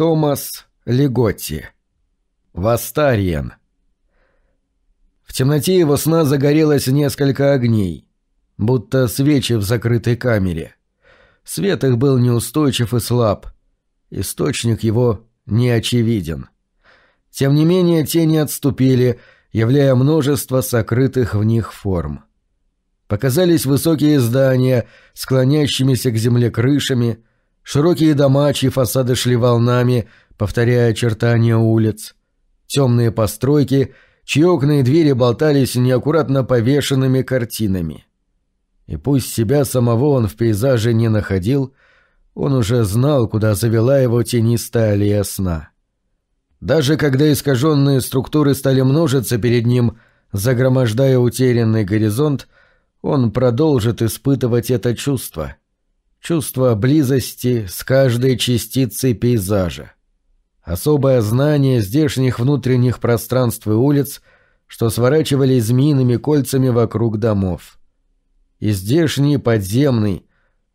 Томас Леготти. Вастариен. В темноте его сна загорелось несколько огней, будто свечи в закрытой камере. Свет их был неустойчив и слаб. Источник его не очевиден. Тем не менее тени отступили, являя множество сокрытых в них форм. Показались высокие здания, склонящимися к земле крышами, широкие дома, чьи фасады шли волнами, повторяя очертания улиц, темные постройки, чьи окна и двери болтались неаккуратно повешенными картинами. И пусть себя самого он в пейзаже не находил, он уже знал, куда завела его тенистая аллея сна. Даже когда искаженные структуры стали множиться перед ним, загромождая утерянный горизонт, он продолжит испытывать это чувство. Чувство близости с каждой частицей пейзажа. Особое знание здешних внутренних пространств и улиц, что сворачивались змеиными кольцами вокруг домов. И здешний подземный,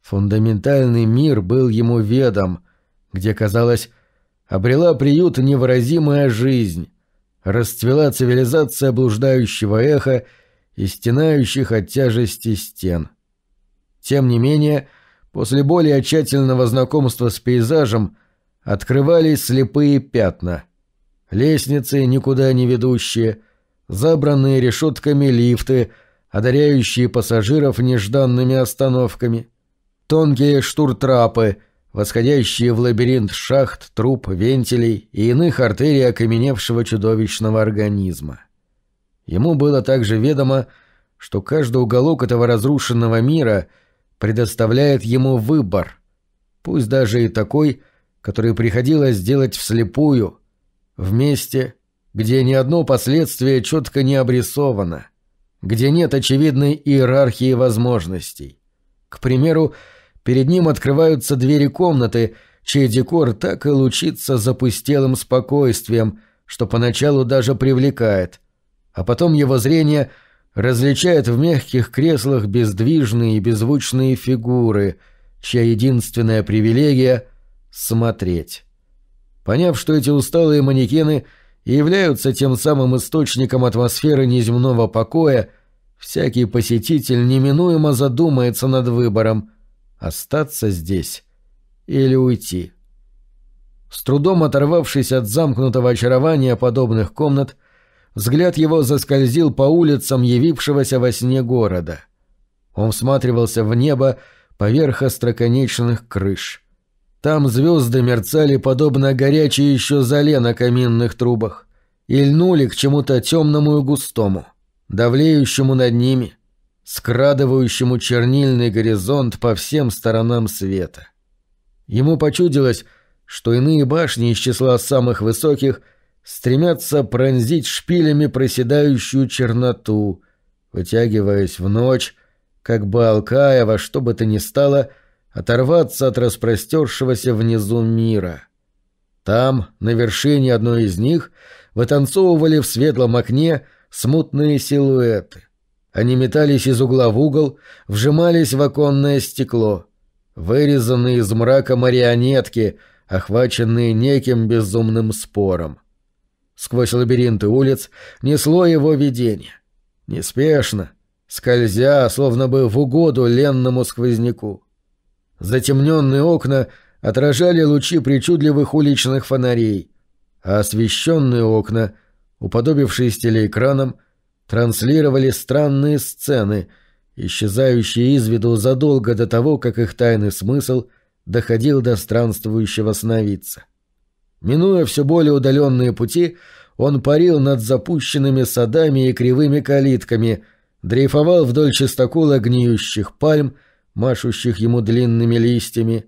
фундаментальный мир был ему ведом, где, казалось, обрела приют невыразимая жизнь, расцвела цивилизация блуждающего эха и стенающих от тяжести стен. Тем не менее, после более тщательного знакомства с пейзажем открывались слепые пятна. Лестницы, никуда не ведущие, забранные решетками лифты, одаряющие пассажиров нежданными остановками, тонкие штуртрапы — восходящие в лабиринт шахт, труб, вентилей и иных артерий окаменевшего чудовищного организма. Ему было также ведомо, что каждый уголок этого разрушенного мира предоставляет ему выбор, пусть даже и такой, который приходилось делать вслепую, в месте, где ни одно последствие четко не обрисовано, где нет очевидной иерархии возможностей. К примеру, Перед ним открываются двери комнаты, чей декор так и лучится запустелым спокойствием, что поначалу даже привлекает. А потом его зрение различает в мягких креслах бездвижные и беззвучные фигуры, чья единственная привилегия — смотреть. Поняв, что эти усталые манекены являются тем самым источником атмосферы неземного покоя, всякий посетитель неминуемо задумается над выбором — остаться здесь или уйти. С трудом оторвавшись от замкнутого очарования подобных комнат, взгляд его заскользил по улицам явившегося во сне города. Он всматривался в небо поверх остроконечных крыш. Там звезды мерцали подобно горячей еще зале на каминных трубах и льнули к чему-то темному и густому, давлеющему над ними — скрадывающему чернильный горизонт по всем сторонам света. Ему почудилось, что иные башни из числа самых высоких стремятся пронзить шпилями проседающую черноту, вытягиваясь в ночь, как бы алкая во что бы то ни стало оторваться от распростершегося внизу мира. Там, на вершине одной из них, вытанцовывали в светлом окне смутные силуэты. Они метались из угла в угол, вжимались в оконное стекло. Вырезанные из мрака марионетки, охваченные неким безумным спором. Сквозь лабиринты улиц несло его видение. Неспешно, скользя, словно бы в угоду ленному сквозняку. Затемненные окна отражали лучи причудливых уличных фонарей, а освещенные окна, уподобившись телеэкранам, транслировали странные сцены, исчезающие из виду задолго до того, как их тайный смысл доходил до странствующего сновидца. Минуя все более удаленные пути, он парил над запущенными садами и кривыми калитками, дрейфовал вдоль чистокола гниющих пальм, машущих ему длинными листьями,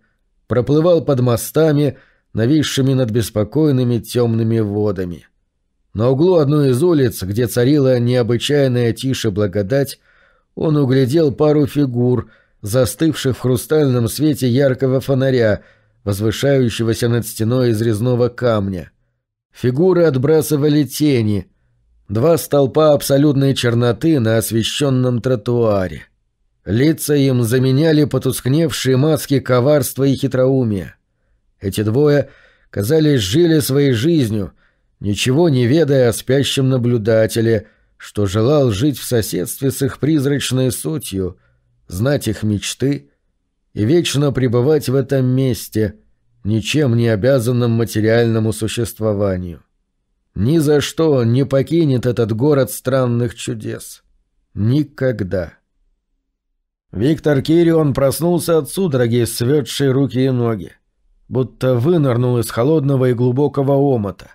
проплывал под мостами, нависшими над беспокойными темными водами. — на углу одной из улиц, где царила необычайная тише благодать, он углядел пару фигур, застывших в хрустальном свете яркого фонаря, возвышающегося над стеной из резного камня. Фигуры отбрасывали тени. Два столпа абсолютной черноты на освещенном тротуаре. Лица им заменяли потускневшие маски коварства и хитроумия. Эти двое — казались, жили своей жизнью, ничего не ведая о спящем наблюдателе, что желал жить в соседстве с их призрачной сутью, знать их мечты и вечно пребывать в этом месте, ничем не обязанном материальному существованию. Ни за что не покинет этот город странных чудес. Никогда. Виктор Кирион проснулся от судороги, светшей руки и ноги, будто вынырнул из холодного и глубокого омота.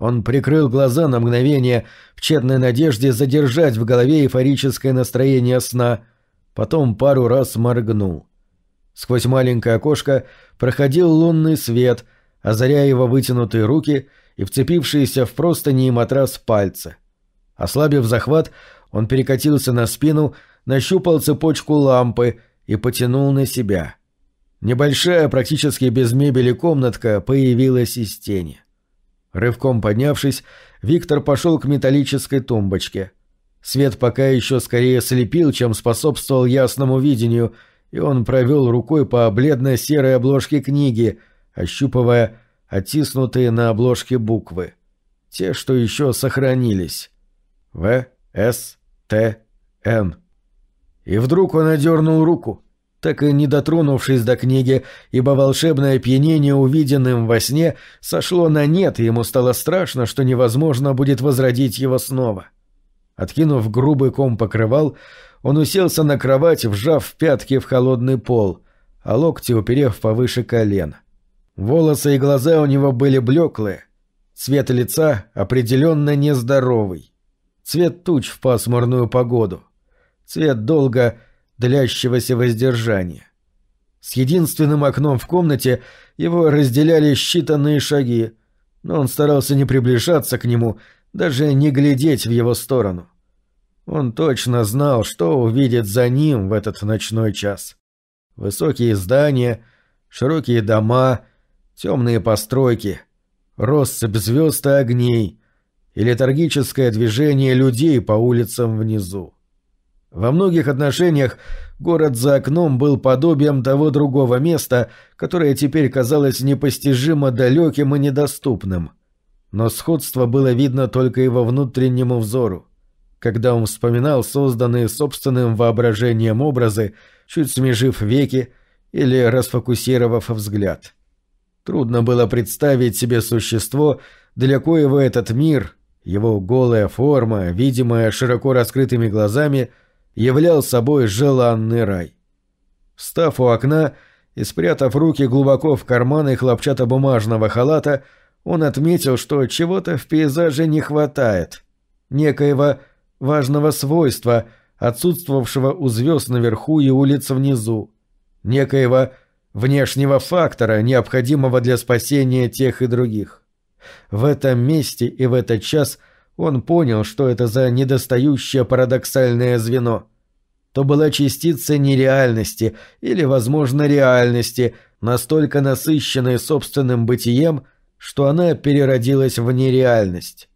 Он прикрыл глаза на мгновение в тщетной надежде задержать в голове эйфорическое настроение сна, потом пару раз моргнул. Сквозь маленькое окошко проходил лунный свет, озаряя его вытянутые руки и вцепившиеся в простыни и матрас пальцы. Ослабив захват, он перекатился на спину, нащупал цепочку лампы и потянул на себя. Небольшая, практически без мебели комнатка появилась из тени. Рывком поднявшись, Виктор пошел к металлической тумбочке. Свет пока еще скорее слепил, чем способствовал ясному видению, и он провел рукой по бледно-серой обложке книги, ощупывая оттиснутые на обложке буквы. Те, что еще сохранились. В, С, Т, Н. И вдруг он одернул руку так и не дотронувшись до книги, ибо волшебное опьянение увиденным во сне сошло на нет, и ему стало страшно, что невозможно будет возродить его снова. Откинув грубый ком покрывал, он уселся на кровать, вжав пятки в холодный пол, а локти уперев повыше колен. Волосы и глаза у него были блеклые, цвет лица определенно нездоровый, цвет туч в пасмурную погоду, цвет долго длящегося воздержания. С единственным окном в комнате его разделяли считанные шаги, но он старался не приближаться к нему, даже не глядеть в его сторону. Он точно знал, что увидит за ним в этот ночной час. Высокие здания, широкие дома, темные постройки, россыпь звезд и огней и летаргическое движение людей по улицам внизу. Во многих отношениях город за окном был подобием того другого места, которое теперь казалось непостижимо далеким и недоступным. Но сходство было видно только его внутреннему взору. Когда он вспоминал созданные собственным воображением образы, чуть смежив веки или расфокусировав взгляд. Трудно было представить себе существо, для коего этот мир, его голая форма, видимая широко раскрытыми глазами — являл собой желанный рай. Встав у окна и спрятав руки глубоко в карманы хлопчатобумажного халата, он отметил, что чего-то в пейзаже не хватает. Некоего важного свойства, отсутствовавшего у звезд наверху и улиц внизу. Некоего внешнего фактора, необходимого для спасения тех и других. В этом месте и в этот час – он понял, что это за недостающее парадоксальное звено. То была частица нереальности или, возможно, реальности, настолько насыщенной собственным бытием, что она переродилась в нереальность.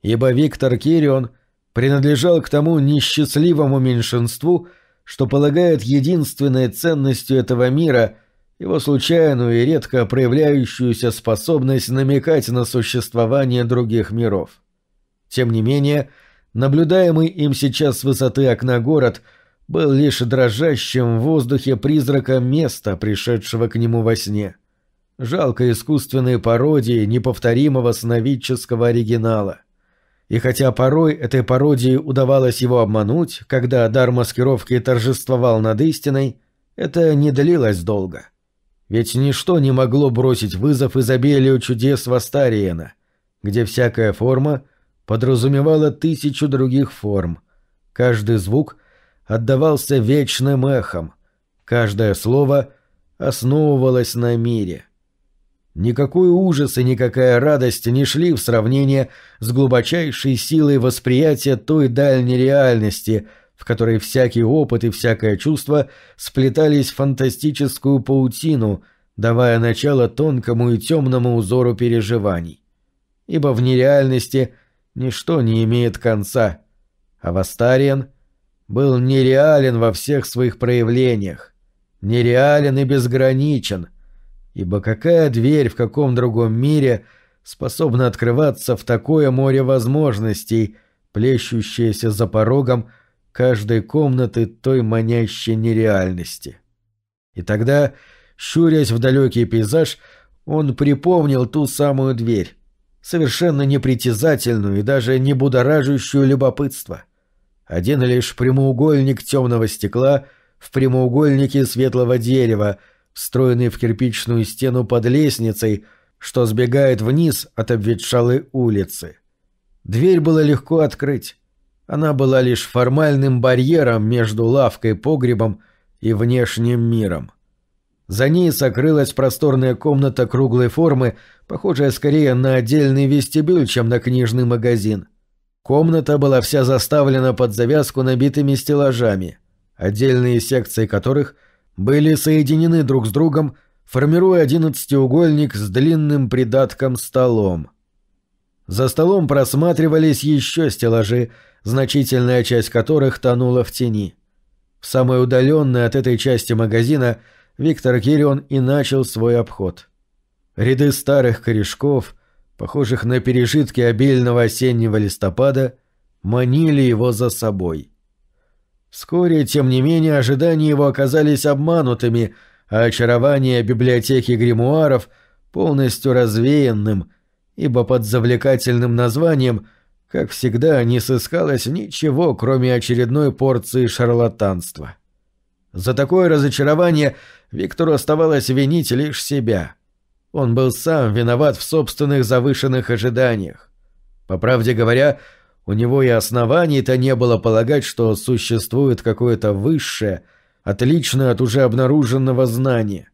Ибо Виктор Кирион принадлежал к тому несчастливому меньшинству, что полагает единственной ценностью этого мира его случайную и редко проявляющуюся способность намекать на существование других миров. Тем не менее, наблюдаемый им сейчас с высоты окна город был лишь дрожащим в воздухе призраком места, пришедшего к нему во сне. Жалко искусственной пародии неповторимого сновидческого оригинала. И хотя порой этой пародии удавалось его обмануть, когда дар маскировки торжествовал над истиной, это не длилось долго. Ведь ничто не могло бросить вызов изобилию чудес Вастариена, где всякая форма подразумевала тысячу других форм. Каждый звук отдавался вечным эхом, каждое слово основывалось на мире. Никакой ужас и никакая радость не шли в сравнение с глубочайшей силой восприятия той дальней реальности, в которой всякий опыт и всякое чувство сплетались в фантастическую паутину, давая начало тонкому и темному узору переживаний. Ибо в нереальности ничто не имеет конца, а Вастариен был нереален во всех своих проявлениях, нереален и безграничен, ибо какая дверь в каком другом мире способна открываться в такое море возможностей, плещущееся за порогом каждой комнаты той манящей нереальности? И тогда, щурясь в далекий пейзаж, он припомнил ту самую дверь, совершенно непритязательную и даже не будоражащую любопытство. Один лишь прямоугольник темного стекла в прямоугольнике светлого дерева, встроенный в кирпичную стену под лестницей, что сбегает вниз от обветшалой улицы. Дверь было легко открыть. Она была лишь формальным барьером между лавкой-погребом и внешним миром. За ней сокрылась просторная комната круглой формы, похожая скорее на отдельный вестибюль, чем на книжный магазин. Комната была вся заставлена под завязку набитыми стеллажами, отдельные секции которых были соединены друг с другом, формируя одиннадцатиугольник с длинным придатком столом. За столом просматривались еще стеллажи, значительная часть которых тонула в тени. В самой удаленной от этой части магазина – Виктор Кирион и начал свой обход. Ряды старых корешков, похожих на пережитки обильного осеннего листопада, манили его за собой. Вскоре, тем не менее, ожидания его оказались обманутыми, а очарование библиотеки гримуаров полностью развеянным, ибо под завлекательным названием, как всегда, не сыскалось ничего, кроме очередной порции шарлатанства. За такое разочарование Виктору оставалось винить лишь себя. Он был сам виноват в собственных завышенных ожиданиях. По правде говоря, у него и оснований-то не было полагать, что существует какое-то высшее, отличное от уже обнаруженного знания.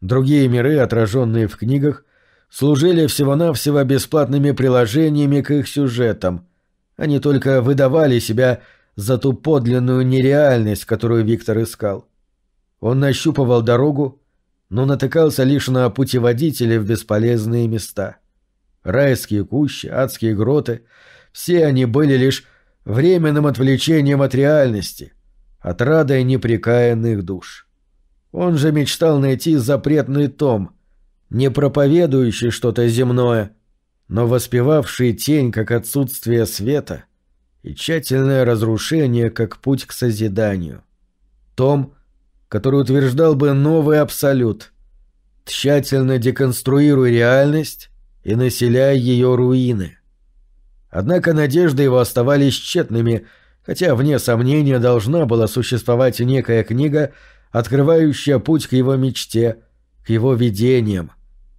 Другие миры, отраженные в книгах, служили всего-навсего бесплатными приложениями к их сюжетам. Они только выдавали себя за ту подлинную нереальность, которую Виктор искал. Он нащупывал дорогу, но натыкался лишь на путеводители в бесполезные места. Райские кущи, адские гроты — все они были лишь временным отвлечением от реальности, отрадой непрекаянных душ. Он же мечтал найти запретный том, не проповедующий что-то земное, но воспевавший тень как отсутствие света и тщательное разрушение как путь к созиданию. Том — который утверждал бы новый абсолют, тщательно деконструируя реальность и населяя ее руины. Однако надежды его оставались тщетными, хотя, вне сомнения, должна была существовать некая книга, открывающая путь к его мечте, к его видениям,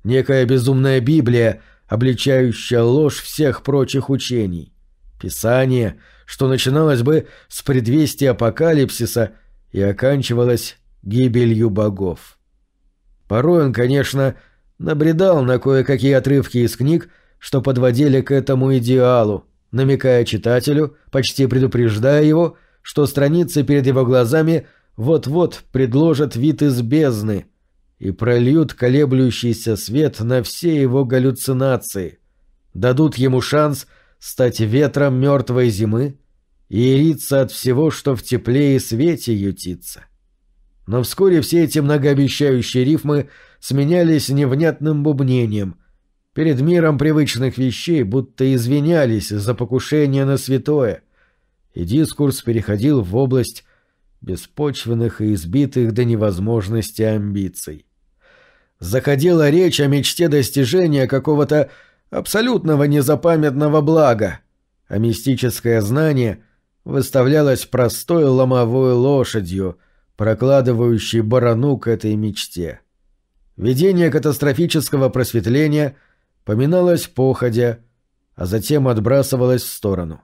некая безумная Библия, обличающая ложь всех прочих учений. Писание, что начиналось бы с предвестия апокалипсиса и оканчивалось гибелью богов. Порой он, конечно, набредал на кое-какие отрывки из книг, что подводили к этому идеалу, намекая читателю, почти предупреждая его, что страницы перед его глазами вот-вот предложат вид из бездны и прольют колеблющийся свет на все его галлюцинации, дадут ему шанс стать ветром мертвой зимы и яриться от всего, что в тепле и свете ютится. Но вскоре все эти многообещающие рифмы сменялись невнятным бубнением. Перед миром привычных вещей будто извинялись за покушение на святое. И дискурс переходил в область беспочвенных и избитых до невозможности амбиций. Заходила речь о мечте достижения какого-то абсолютного незапамятного блага, а мистическое знание выставлялось простой ломовой лошадью — прокладывающий барану к этой мечте. Видение катастрофического просветления поминалось походя, а затем отбрасывалось в сторону.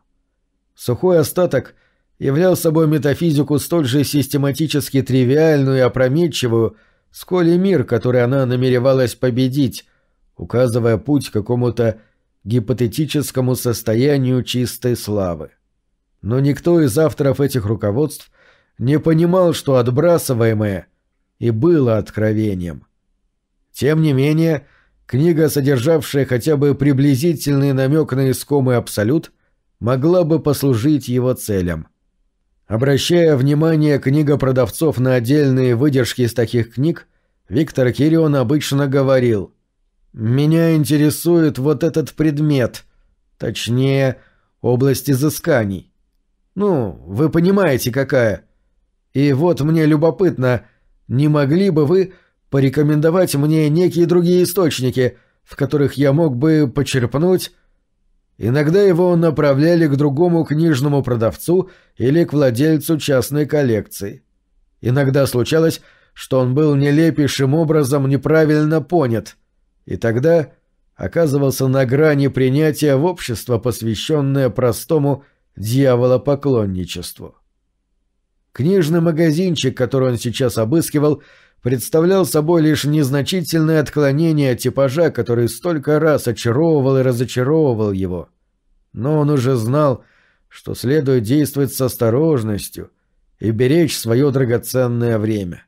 Сухой остаток являл собой метафизику столь же систематически тривиальную и опрометчивую, сколь и мир, который она намеревалась победить, указывая путь к какому-то гипотетическому состоянию чистой славы. Но никто из авторов этих руководств не понимал, что отбрасываемое и было откровением. Тем не менее, книга, содержавшая хотя бы приблизительный намек на искомый абсолют, могла бы послужить его целям. Обращая внимание книгопродавцов на отдельные выдержки из таких книг, Виктор Кирион обычно говорил «Меня интересует вот этот предмет, точнее, область изысканий. Ну, вы понимаете, какая. И вот мне любопытно, не могли бы вы порекомендовать мне некие другие источники, в которых я мог бы почерпнуть Иногда его направляли к другому книжному продавцу или к владельцу частной коллекции. Иногда случалось, что он был нелепейшим образом неправильно понят, и тогда оказывался на грани принятия в общество, посвященное простому дьяволопоклонничеству. Книжный магазинчик, который он сейчас обыскивал, представлял собой лишь незначительное отклонение от типажа, который столько раз очаровывал и разочаровывал его. Но он уже знал, что следует действовать с осторожностью и беречь свое драгоценное время.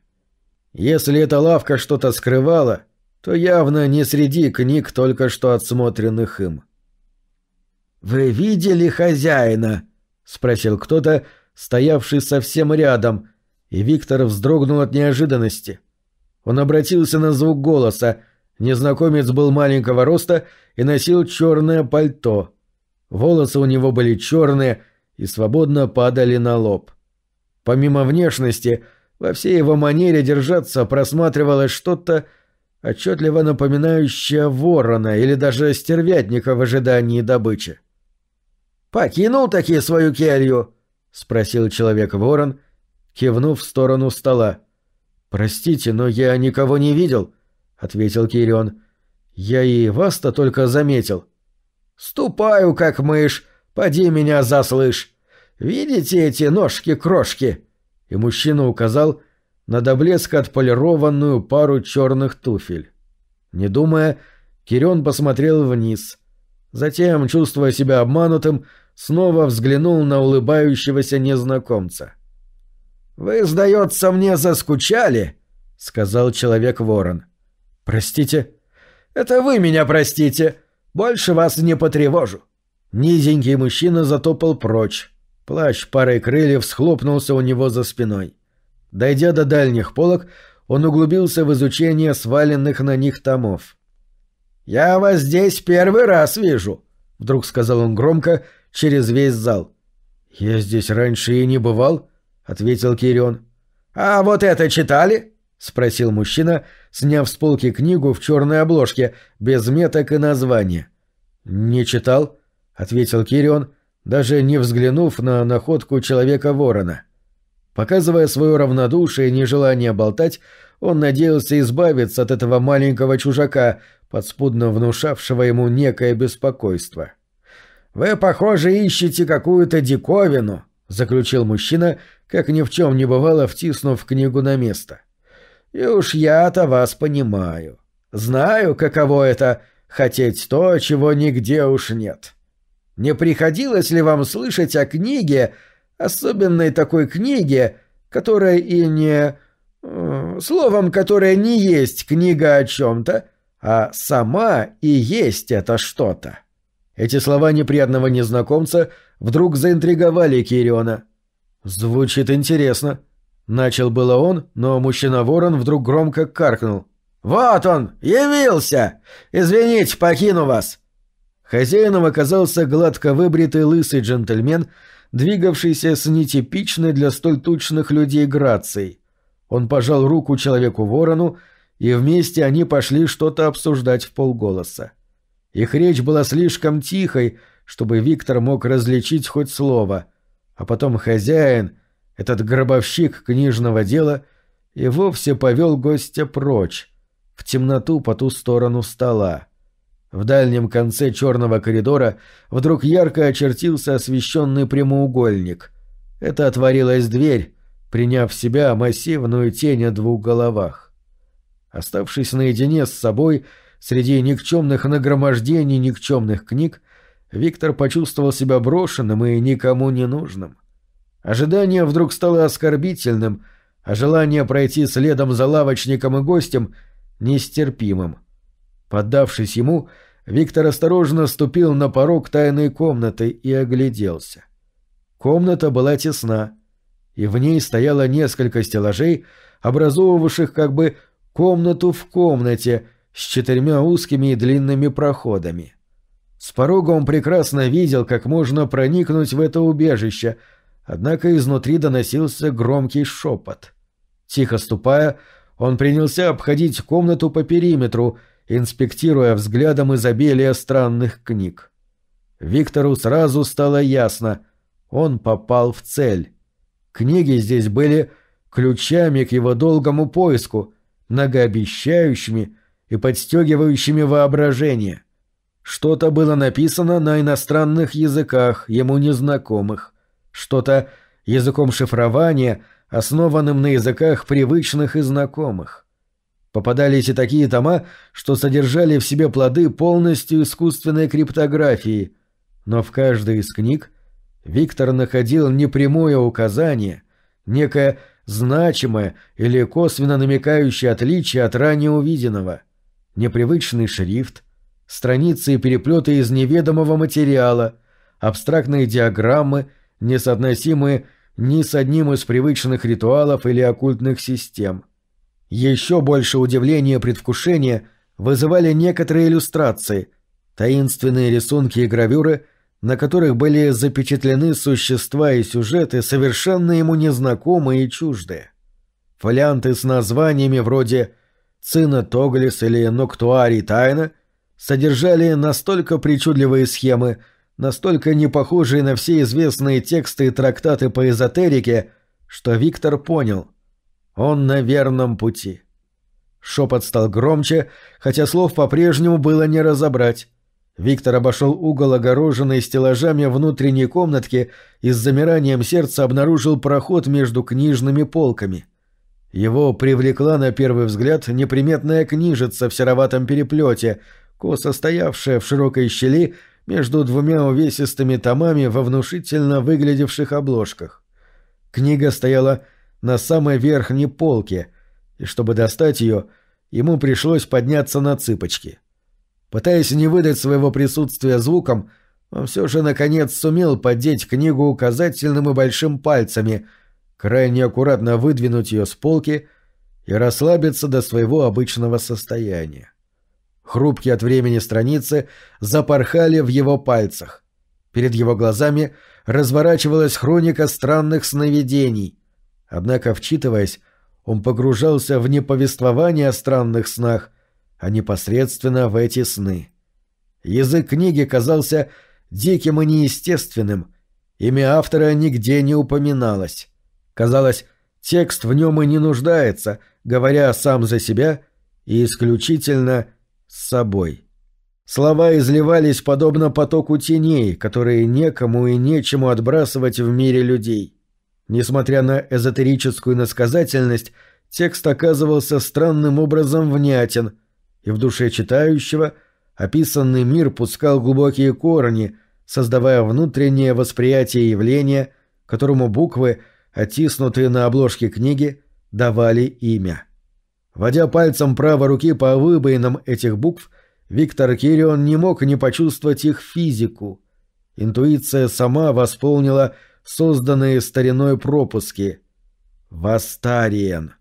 Если эта лавка что-то скрывала, то явно не среди книг, только что отсмотренных им. «Вы видели хозяина?» — спросил кто-то, стоявший совсем рядом, и Виктор вздрогнул от неожиданности. Он обратился на звук голоса. Незнакомец был маленького роста и носил черное пальто. Волосы у него были черные и свободно падали на лоб. Помимо внешности, во всей его манере держаться просматривалось что-то отчетливо напоминающее ворона или даже стервятника в ожидании добычи. «Покинул таки свою келью?» — спросил человек-ворон, кивнув в сторону стола. «Простите, но я никого не видел», — ответил Кирион. «Я и вас-то только заметил». «Ступаю, как мышь, поди меня заслышь. Видите эти ножки-крошки?» И мужчина указал на до блеска отполированную пару черных туфель. Не думая, Кирион посмотрел вниз. Затем, чувствуя себя обманутым, снова взглянул на улыбающегося незнакомца. — «Вы, сдается мне, заскучали?» — сказал человек-ворон. «Простите?» «Это вы меня простите. Больше вас не потревожу». Низенький мужчина затопал прочь. Плащ парой крыльев схлопнулся у него за спиной. Дойдя до дальних полок, он углубился в изучение сваленных на них томов. «Я вас здесь первый раз вижу», — вдруг сказал он громко через весь зал. «Я здесь раньше и не бывал», — ответил Кирион. «А вот это читали?» — спросил мужчина, сняв с полки книгу в черной обложке, без меток и названия. «Не читал», — ответил Кирион, даже не взглянув на находку человека-ворона. Показывая свое равнодушие и нежелание болтать, он надеялся избавиться от этого маленького чужака, подспудно внушавшего ему некое беспокойство. «Вы, похоже, ищете какую-то диковину», — заключил мужчина, как ни в чем не бывало, втиснув книгу на место. «И уж я-то вас понимаю. Знаю, каково это — хотеть то, чего нигде уж нет. Не приходилось ли вам слышать о книге, особенной такой книге, которая и не... Э, словом, которая не есть книга о чем-то, а сама и есть это что-то?» Эти слова неприятного незнакомца вдруг заинтриговали Кириона — «Звучит интересно». Начал было он, но мужчина-ворон вдруг громко каркнул. «Вот он! Явился! Извините, покину вас!» Хозяином оказался гладко выбритый лысый джентльмен, двигавшийся с нетипичной для столь тучных людей грацией. Он пожал руку человеку-ворону, и вместе они пошли что-то обсуждать в полголоса. Их речь была слишком тихой, чтобы Виктор мог различить хоть слово — а потом хозяин, этот гробовщик книжного дела, и вовсе повел гостя прочь, в темноту по ту сторону стола. В дальнем конце черного коридора вдруг ярко очертился освещенный прямоугольник. Это отворилась дверь, приняв в себя массивную тень о двух головах. Оставшись наедине с собой, среди никчемных нагромождений никчемных книг, Виктор почувствовал себя брошенным и никому не нужным. Ожидание вдруг стало оскорбительным, а желание пройти следом за лавочником и гостем — нестерпимым. Поддавшись ему, Виктор осторожно ступил на порог тайной комнаты и огляделся. Комната была тесна, и в ней стояло несколько стеллажей, образовывавших как бы комнату в комнате с четырьмя узкими и длинными проходами. С порога он прекрасно видел, как можно проникнуть в это убежище, однако изнутри доносился громкий шепот. Тихо ступая, он принялся обходить комнату по периметру, инспектируя взглядом изобилие странных книг. Виктору сразу стало ясно — он попал в цель. Книги здесь были ключами к его долгому поиску, многообещающими и подстегивающими воображение. Что-то было написано на иностранных языках, ему незнакомых. Что-то языком шифрования, основанным на языках привычных и знакомых. Попадались и такие тома, что содержали в себе плоды полностью искусственной криптографии, но в каждой из книг Виктор находил непрямое указание, некое значимое или косвенно намекающее отличие от ранее увиденного, непривычный шрифт, страницы и переплеты из неведомого материала, абстрактные диаграммы, несоотносимые ни с одним из привычных ритуалов или оккультных систем. Еще больше удивления и предвкушения вызывали некоторые иллюстрации, таинственные рисунки и гравюры – на которых были запечатлены существа и сюжеты, совершенно ему незнакомые и чуждые. Фолианты с названиями вроде «Цина Тоглис» или «Ноктуари Тайна» содержали настолько причудливые схемы, настолько не похожие на все известные тексты и трактаты по эзотерике, что Виктор понял — он на верном пути. Шепот стал громче, хотя слов по-прежнему было не разобрать. Виктор обошел угол, огороженный стеллажами внутренней комнатки и с замиранием сердца обнаружил проход между книжными полками. Его привлекла на первый взгляд неприметная книжица в сероватом переплете, косо стоявшая в широкой щели между двумя увесистыми томами во внушительно выглядевших обложках. Книга стояла на самой верхней полке, и чтобы достать ее, ему пришлось подняться на цыпочки. Пытаясь не выдать своего присутствия звуком, он все же наконец сумел поддеть книгу указательным и большим пальцами, крайне аккуратно выдвинуть ее с полки и расслабиться до своего обычного состояния. Хрупкие от времени страницы запорхали в его пальцах. Перед его глазами разворачивалась хроника странных сновидений. Однако, вчитываясь, он погружался в неповествование о странных снах — а непосредственно в эти сны. Язык книги казался диким и неестественным, имя автора нигде не упоминалось. Казалось, текст в нем и не нуждается, говоря сам за себя и исключительно с собой. Слова изливались подобно потоку теней, которые некому и нечему отбрасывать в мире людей. Несмотря на эзотерическую насказательность, текст оказывался странным образом внятен, и в душе читающего описанный мир пускал глубокие корни, создавая внутреннее восприятие явления, которому буквы, оттиснутые на обложке книги, давали имя. Водя пальцем правой руки по выбоинам этих букв, Виктор Кирион не мог не почувствовать их физику. Интуиция сама восполнила созданные стариной пропуски. Вастариен.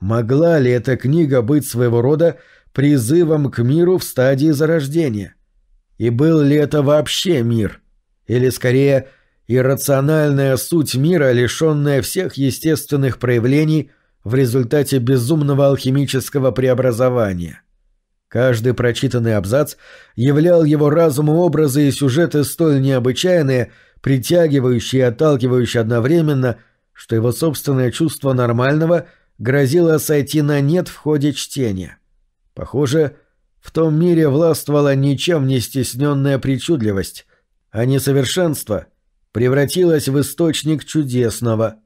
Могла ли эта книга быть своего рода призывом к миру в стадии зарождения. И был ли это вообще мир? Или, скорее, иррациональная суть мира, лишенная всех естественных проявлений в результате безумного алхимического преобразования? Каждый прочитанный абзац являл его разуму образы и сюжеты столь необычайные, притягивающие и отталкивающие одновременно, что его собственное чувство нормального грозило сойти на нет в ходе чтения. Похоже, в том мире властвовала ничем не стесненная причудливость, а несовершенство превратилось в источник чудесного.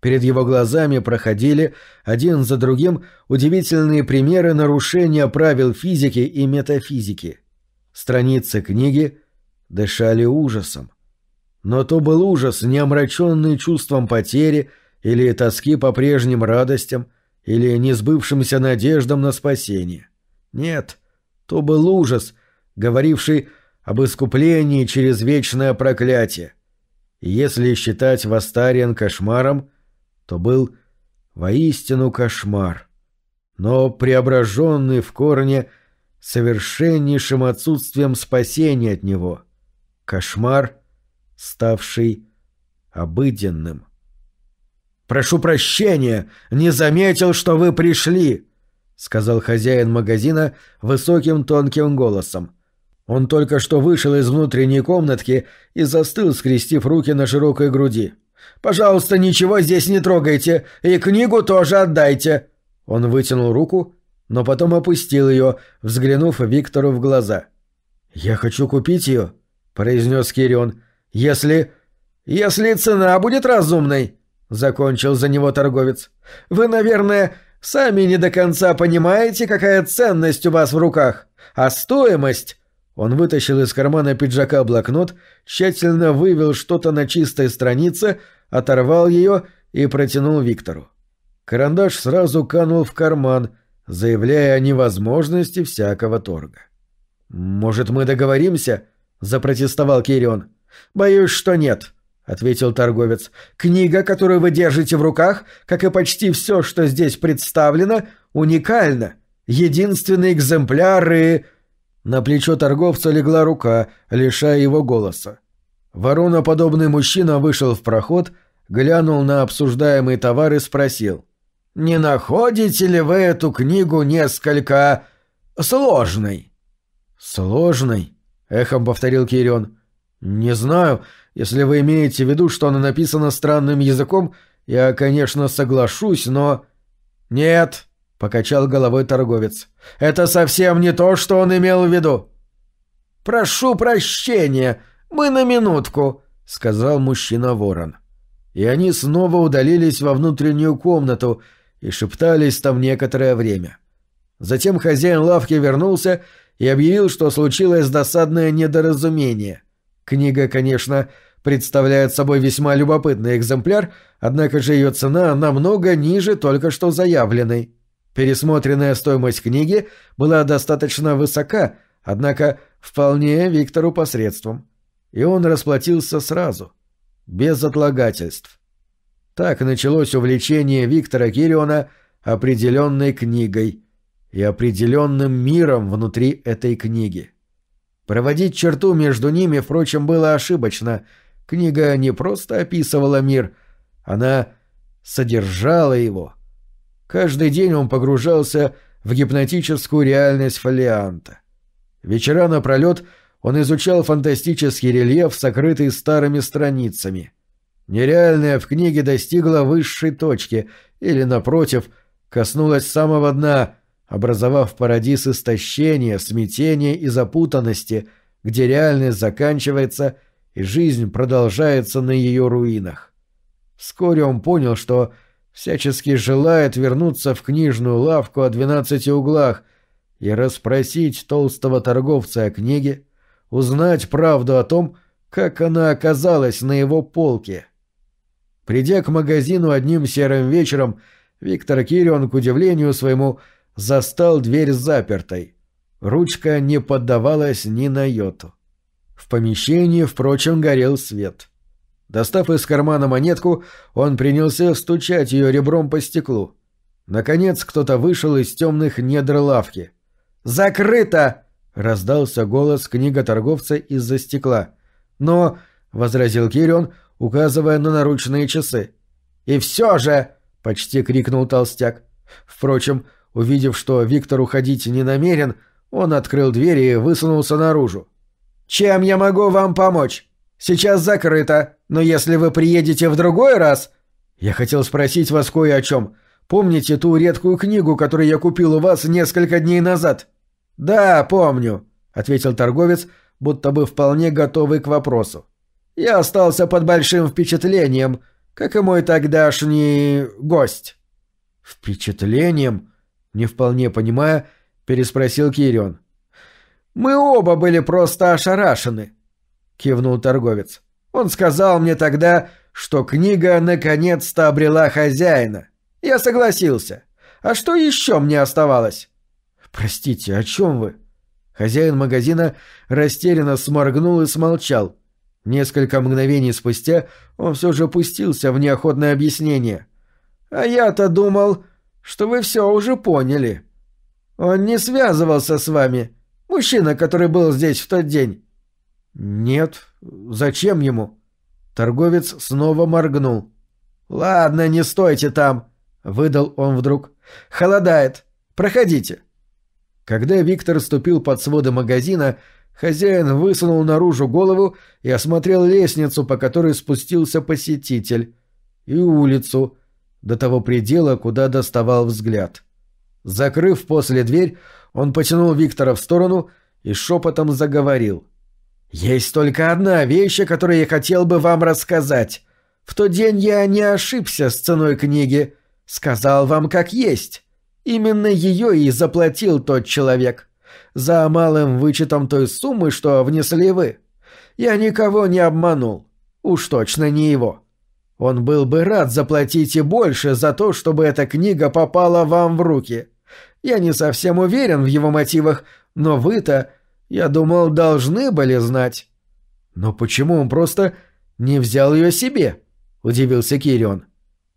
Перед его глазами проходили один за другим удивительные примеры нарушения правил физики и метафизики. Страницы книги дышали ужасом. Но то был ужас, не омраченный чувством потери или тоски по прежним радостям, или несбывшимся надеждам на спасение. Нет, то был ужас, говоривший об искуплении через вечное проклятие. Если считать Вастариан кошмаром, то был воистину кошмар. но преображенный в корне совершеннейшим отсутствием спасения от него. Кошмар, ставший обыденным. «Прошу прощения, не заметил, что вы пришли», — сказал хозяин магазина высоким тонким голосом. Он только что вышел из внутренней комнатки и застыл, скрестив руки на широкой груди. «Пожалуйста, ничего здесь не трогайте, и книгу тоже отдайте!» Он вытянул руку, но потом опустил ее, взглянув Виктору в глаза. «Я хочу купить ее», — произнес Кирион. «Если... если цена будет разумной», — закончил за него торговец. «Вы, наверное, сами не до конца понимаете, какая ценность у вас в руках, а стоимость...» Он вытащил из кармана пиджака блокнот, тщательно вывел что-то на чистой странице, оторвал ее и протянул Виктору. Карандаш сразу канул в карман, заявляя о невозможности всякого торга. «Может, мы договоримся?» — запротестовал Кирион. «Боюсь, что нет», — ответил торговец. «Книга, которую вы держите в руках, как и почти все, что здесь представлено, уникальна. Единственный экземпляр и...» На плечо торговца легла рука, лишая его голоса. Вороноподобный мужчина вышел в проход, глянул на обсуждаемый товар и спросил. «Не находите ли вы эту книгу несколько... сложной?» «Сложной?» — эхом повторил Кирион. «Не знаю. Если вы имеете в виду, что она написана странным языком, я, конечно, соглашусь, но...» «Нет», — покачал головой торговец. «Это совсем не то, что он имел в виду». «Прошу прощения, мы на минутку», — сказал мужчина-ворон. И они снова удалились во внутреннюю комнату и шептались там некоторое время. Затем хозяин лавки вернулся и объявил, что случилось досадное недоразумение. Книга, конечно, представляет собой весьма любопытный экземпляр, однако же ее цена намного ниже только что заявленной. Пересмотренная стоимость книги была достаточно высока, однако вполне Виктору посредством. И он расплатился сразу, без отлагательств. Так началось увлечение Виктора Кириона определенной книгой и определенным миром внутри этой книги. Проводить черту между ними, впрочем, было ошибочно. Книга не просто описывала мир, она содержала его. Каждый день он погружался в гипнотическую реальность фолианта. Вечера напролет он изучал фантастический рельеф, сокрытый старыми страницами. Нереальное в книге достигло высшей точки или, напротив, коснулось самого дна, образовав парадис истощения, смятения и запутанности, где реальность заканчивается и жизнь продолжается на ее руинах. Вскоре он понял, что всячески желает вернуться в книжную лавку о двенадцати углах и расспросить толстого торговца о книге, узнать правду о том, как она оказалась на его полке. Придя к магазину одним серым вечером, Виктор Кирион, к удивлению своему, застал дверь запертой. Ручка не поддавалась ни на йоту. В помещении, впрочем, горел свет. Достав из кармана монетку, он принялся стучать ее ребром по стеклу. Наконец кто-то вышел из темных недр лавки. «Закрыто!» — раздался голос книготорговца из-за стекла. «Но...» — возразил Кирион, указывая на наручные часы. «И все же!» — почти крикнул толстяк. Впрочем, увидев, что Виктор уходить не намерен, он открыл дверь и высунулся наружу. «Чем я могу вам помочь? Сейчас закрыто, но если вы приедете в другой раз...» «Я хотел спросить вас кое о чем. Помните ту редкую книгу, которую я купил у вас несколько дней назад?» «Да, помню», — ответил торговец, будто бы вполне готовый к вопросу. Я остался под большим впечатлением, как и мой тогдашний гость. Впечатлением? Не вполне понимая, переспросил Кирион. Мы оба были просто ошарашены, кивнул торговец. Он сказал мне тогда, что книга наконец-то обрела хозяина. Я согласился. А что еще мне оставалось? Простите, о чем вы? Хозяин магазина растерянно сморгнул и смолчал, Несколько мгновений спустя он все же пустился в неохотное объяснение. «А я-то думал, что вы все уже поняли. Он не связывался с вами, мужчина, который был здесь в тот день. Нет, зачем ему? Торговец снова моргнул. Ладно, не стойте там, выдал он вдруг. Холодает. Проходите. Когда Виктор ступил под своды магазина, хозяин высунул наружу голову и осмотрел лестницу, по которой спустился посетитель, и улицу, до того предела, куда доставал взгляд. Закрыв после дверь, он потянул Виктора в сторону и шепотом заговорил. «Есть только одна вещь, о которой я хотел бы вам рассказать. В тот день я не ошибся с ценой книги. Сказал вам как есть. Именно ее и заплатил тот человек. За малым вычетом той суммы, что внесли вы. Я никого не обманул. Уж точно не его. Он был бы рад заплатить и больше за то, чтобы эта книга попала вам в руки. Я не совсем уверен в его мотивах, но вы-то, я думал, должны были знать. Но почему он просто не взял ее себе? удивился Кирион.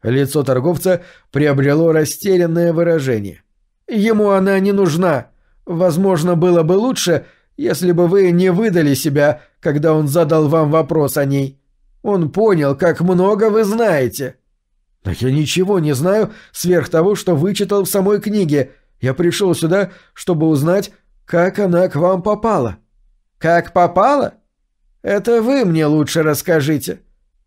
Лицо торговца приобрело растерянное выражение. Ему она не нужна. Возможно, было бы лучше, если бы вы не выдали себя, когда он задал вам вопрос о ней. Он понял, как много вы знаете. Но я ничего не знаю сверх того, что вычитал в самой книге. Я пришел сюда, чтобы узнать, как она к вам попала. Как попала? Это вы мне лучше расскажите.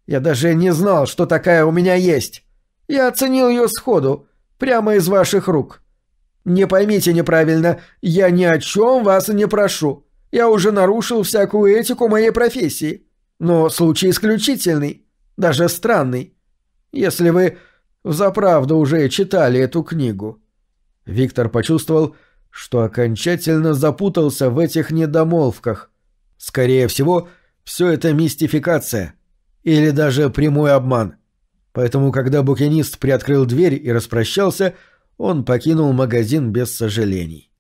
Я даже не знал, что такая у меня есть. Я оценил ее сходу, прямо из ваших рук. Не поймите неправильно, я ни о чем вас не прошу. Я уже нарушил всякую этику моей профессии. Но случай исключительный, даже странный. Если вы взаправду уже читали эту книгу. Виктор почувствовал, что окончательно запутался в этих недомолвках. Скорее всего, все это мистификация. Или даже прямой обман. Поэтому, когда букинист приоткрыл дверь и распрощался, он покинул магазин без сожалений.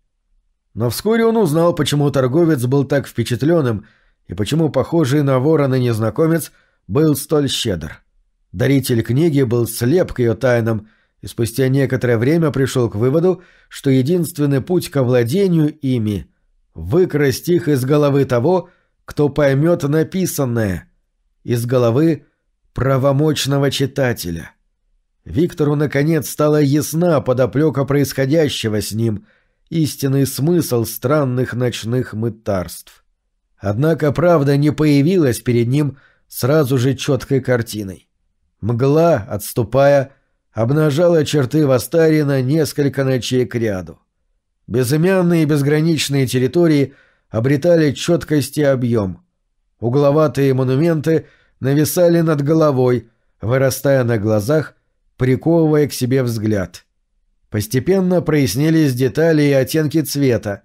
Но вскоре он узнал, почему торговец был так впечатленным и почему похожий на ворона незнакомец был столь щедр. Даритель книги был слеп к ее тайнам и спустя некоторое время пришел к выводу, что единственный путь к овладению ими — выкрасть их из головы того, кто поймет написанное, из головы правомочного читателя. Виктору, наконец, стала ясна подоплека происходящего с ним, истинный смысл странных ночных мытарств. Однако правда не появилась перед ним сразу же четкой картиной. Мгла, отступая, обнажала черты Вастари на несколько ночей кряду. Безымянные безграничные территории обретали четкость и объем. Угловатые монументы нависали над головой, вырастая на глазах, приковывая к себе взгляд. Постепенно прояснились детали и оттенки цвета.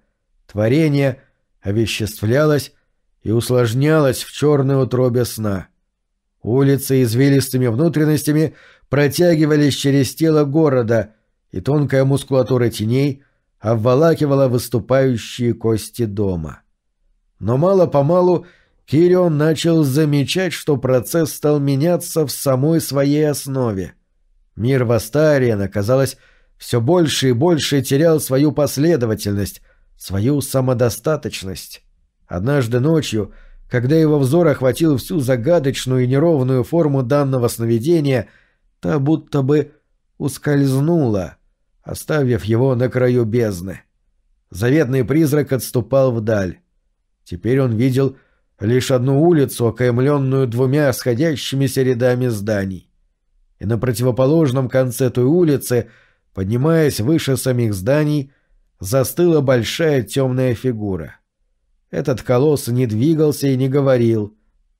Творение овеществлялось и усложнялось в черной утробе сна. Улицы извилистыми внутренностями протягивались через тело города, и тонкая мускулатура теней обволакивала выступающие кости дома. Но мало-помалу Кирион начал замечать, что процесс стал меняться в самой своей основе. Мир Вастариана, казалось, все больше и больше терял свою последовательность, свою самодостаточность. Однажды ночью, когда его взор охватил всю загадочную и неровную форму данного сновидения, та будто бы ускользнула, оставив его на краю бездны. Заветный призрак отступал вдаль. Теперь он видел лишь одну улицу, окаймленную двумя сходящимися рядами зданий. И на противоположном конце той улицы, поднимаясь выше самих зданий, застыла большая темная фигура. Этот колосс не двигался и не говорил,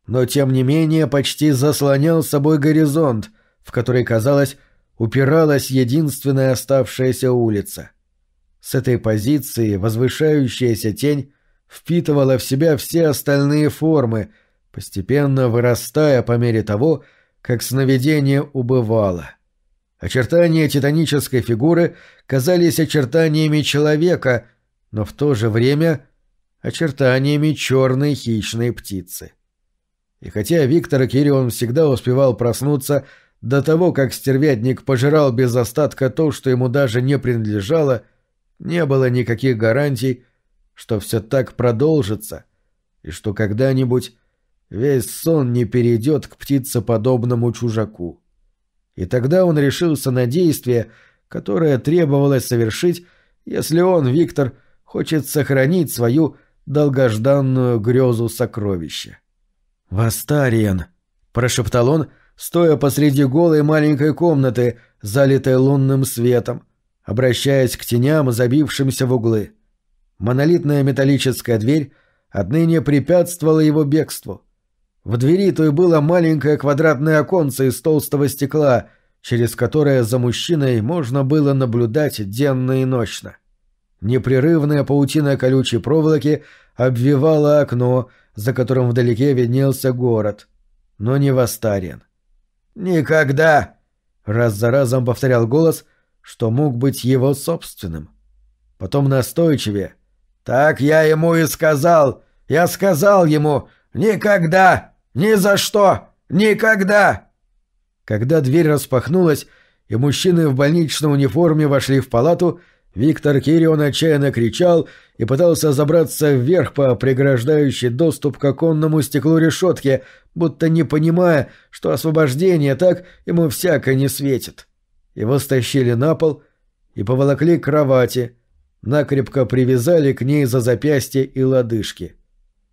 но тем не менее почти заслонял собой горизонт, в который, казалось, упиралась единственная оставшаяся улица. С этой позиции возвышающаяся тень впитывала в себя все остальные формы, постепенно вырастая по мере того, как сновидение убывало. Очертания титанической фигуры казались очертаниями человека, но в то же время очертаниями черной хищной птицы. И хотя Виктор Кирион всегда успевал проснуться до того, как стервятник пожирал без остатка то, что ему даже не принадлежало, не было никаких гарантий, что все так продолжится, и что когда-нибудь весь сон не перейдет к птицеподобному чужаку. И тогда он решился на действие, которое требовалось совершить, если он, Виктор, хочет сохранить свою долгожданную грезу сокровища. «Вастариен!» — прошептал он, стоя посреди голой маленькой комнаты, залитой лунным светом, обращаясь к теням, забившимся в углы. Монолитная металлическая дверь отныне препятствовала его бегству. В двери той было маленькое квадратное оконце из толстого стекла, через которое за мужчиной можно было наблюдать денно и ночно. Непрерывная паутина колючей проволоки обвивала окно, за которым вдалеке виднелся город. Но не Вастариен. «Никогда!» — раз за разом повторял голос, что мог быть его собственным. Потом настойчивее. «Так я ему и сказал! Я сказал ему! Никогда! Ни за что! Никогда!» Когда дверь распахнулась, и мужчины в больничной униформе вошли в палату, Виктор Кирион отчаянно кричал и пытался забраться вверх по преграждающей доступ к оконному стеклу решетке, будто не понимая, что освобождение так ему всяко не светит. Его стащили на пол и поволокли к кровати, накрепко привязали к ней за запястье и лодыжки.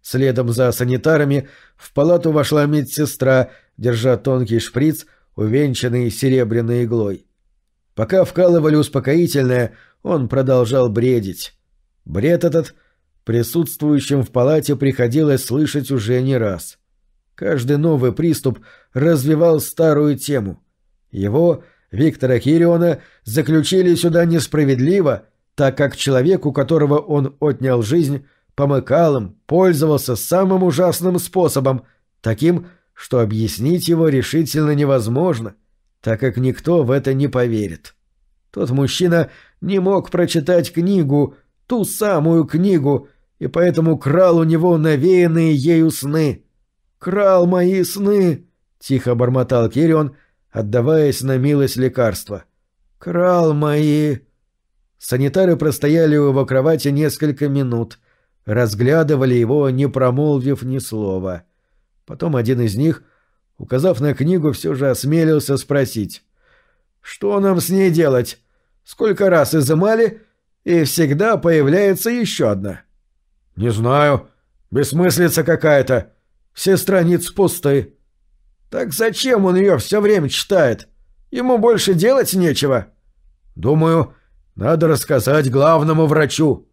Следом за санитарами в палату вошла медсестра, держа тонкий шприц, увенчанный серебряной иглой. Пока вкалывали успокоительное, он продолжал бредить. Бред этот присутствующим в палате приходилось слышать уже не раз. Каждый новый приступ развивал старую тему. Его, Виктора Кириона, заключили сюда несправедливо, так как человек, у которого он отнял жизнь, помыкал им, пользовался самым ужасным способом, таким, что объяснить его решительно невозможно, так как никто в это не поверит. Тот мужчина не мог прочитать книгу, ту самую книгу, и поэтому крал у него навеянные ею сны. «Крал мои сны!» — тихо бормотал Кирион, отдаваясь на милость лекарства. «Крал мои...» Санитары простояли у его кровати несколько минут, разглядывали его, не промолвив ни слова. Потом один из них, указав на книгу, все же осмелился спросить. «Что нам с ней делать? Сколько раз изымали, и всегда появляется еще одна. Не знаю. Бессмыслица какая-то. Все страницы пусты. Так зачем он ее все время читает? Ему больше делать нечего. Думаю, надо рассказать главному врачу.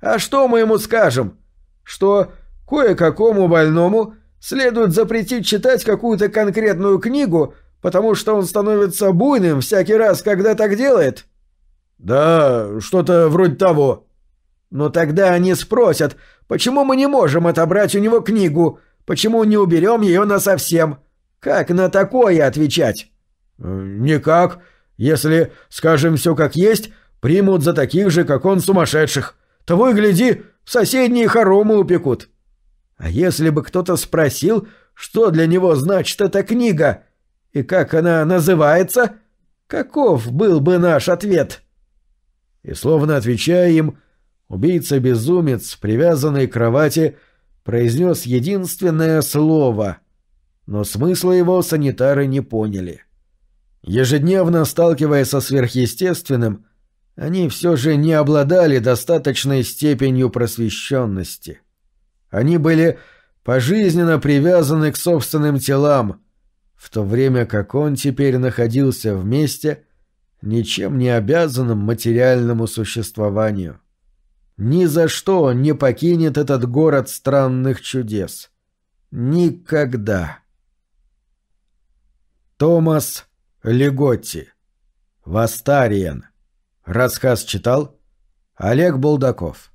А что мы ему скажем? Что кое-какому больному следует запретить читать какую-то конкретную книгу, потому что он становится буйным всякий раз, когда так делает? — «Да, что-то вроде того». «Но тогда они спросят, почему мы не можем отобрать у него книгу, почему не уберем ее насовсем? Как на такое отвечать?» «Э, «Никак. Если, скажем, все как есть, примут за таких же, как он, сумасшедших. Того и гляди, соседние хоромы упекут». «А если бы кто-то спросил, что для него значит эта книга и как она называется, каков был бы наш ответ?» И словно отвечая им, убийца-безумец, привязанный к кровати, произнес единственное слово, но смысла его санитары не поняли. Ежедневно сталкиваясь со сверхъестественным, они все же не обладали достаточной степенью просвещенности. Они были пожизненно привязаны к собственным телам, в то время как он теперь находился вместе ничем не обязанным материальному существованию. Ни за что не покинет этот город странных чудес. Никогда. Томас Леготти. Вастариен. Рассказ читал Олег Булдаков.